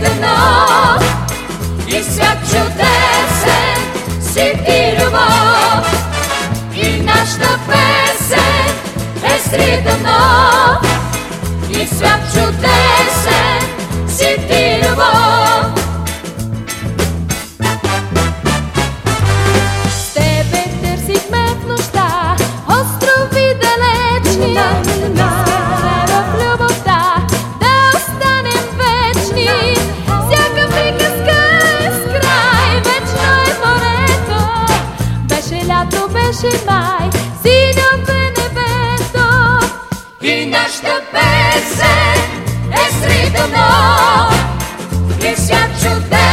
дано и свят чудесен си ти любов и нашата песен е сри дано и свят чудесен лятото беше май, синьото е небето и нашата песен е с и свят чудес.